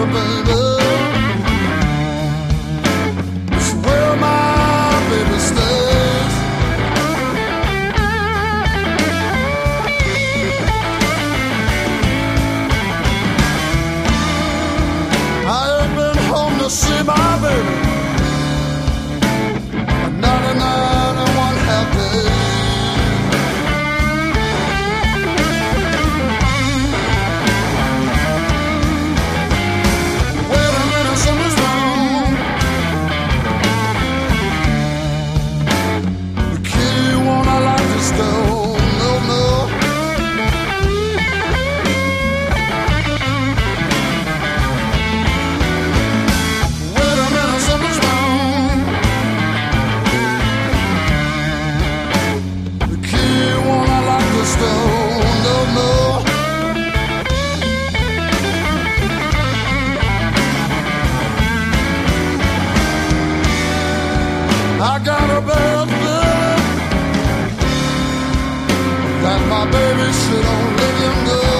Europe that my baby should only let him go.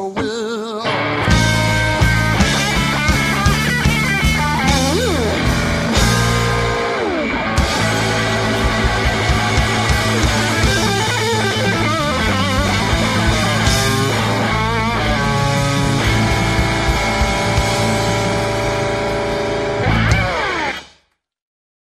your will.